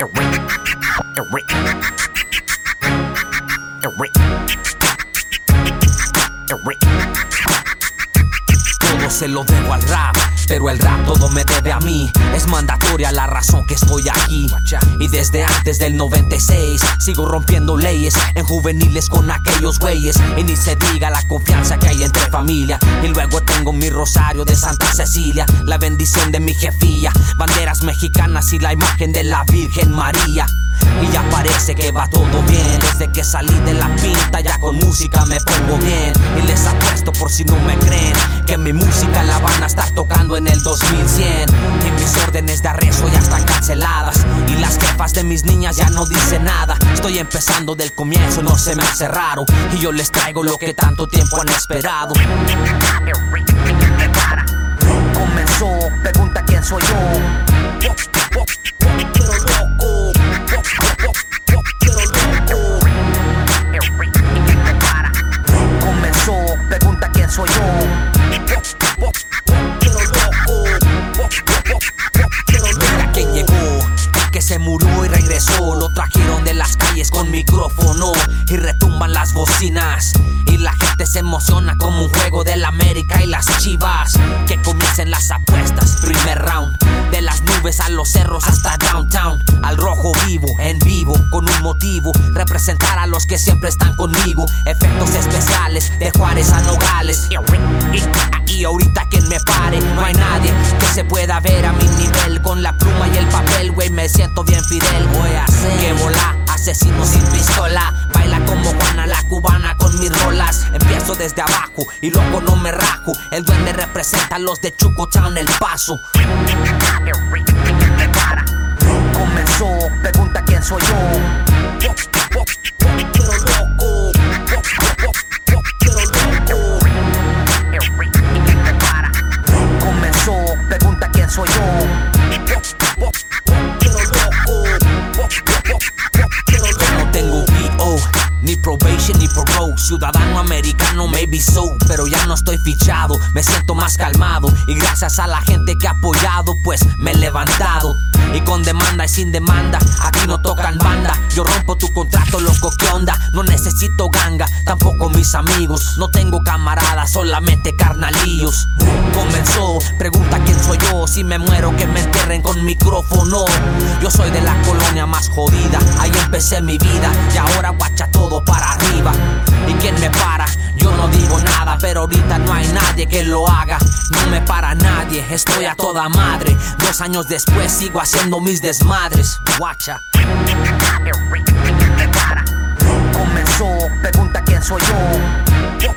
Todo se lo debo al rap, pero el rap todo me debe a mí. Es mandatoria la razón que estoy aquí. Y desde antes del 96 sigo rompiendo leyes en juveniles con aquellos güeyes. Y ni se diga la confianza que hay entre familia. Y luego tengo mi rosario de Santa Cecilia, la bendición de mi jefía, banderas mexicanas y la imagen de la Virgen María. Y ya parece que va todo bien Desde que salí de la pinta ya con música me pongo bien. Y les apuesto por si no me creen Que mi música la van a estar tocando en el 2100 Y mis órdenes de arresto ya están canceladas. Y las jefas de mis niñas ya no dicen nada. Estoy empezando del comienzo, no se me hace raro. Y yo les traigo lo que tanto tiempo han esperado. Comenzó, pregunta quién soy yo Y la gente se emociona como un juego de la América y las chivas. Que comiencen las apuestas, primer round. De las nubes a los cerros hasta downtown. Al rojo vivo, en vivo, con un motivo. Representar a los que siempre están conmigo. Efectos especiales, de Juárez a Nogales. Y, ahorita quien me pare, no hay nadie que se pueda ver a mi nivel. Con la pluma y el papel, güey, me siento bien fidel. Voy a hacer que volar, asesino sin pistola. Como Juana la cubana con mis rolas. Empiezo desde abajo y luego no me rajo. El duende representa a los de Chucotown, el paso. Comenzó, pregunta quién soy yo. Parole. Ciudadano americano, maybe so. Pero ya no estoy fichado, me siento más calmado. Y gracias a la gente que ha apoyado, pues me he levantado. Y con demanda y sin demanda, aquí no tocan banda. Yo rompo tu contrato, loco, ¿qué onda? No necesito ganga, tampoco mis amigos. No tengo camaradas, solamente carnalillos. Si me muero, que me entierren con micrófono. Yo soy de la colonia más jodida, ahí empecé mi vida. Y ahora guacha todo para arriba. ¿Y quién me para? Yo no digo nada, pero ahorita no hay nadie que lo haga. No me para nadie, estoy a toda madre. Dos años después sigo haciendo mis desmadres. Guacha. Comenzó, pregunta quién soy yo.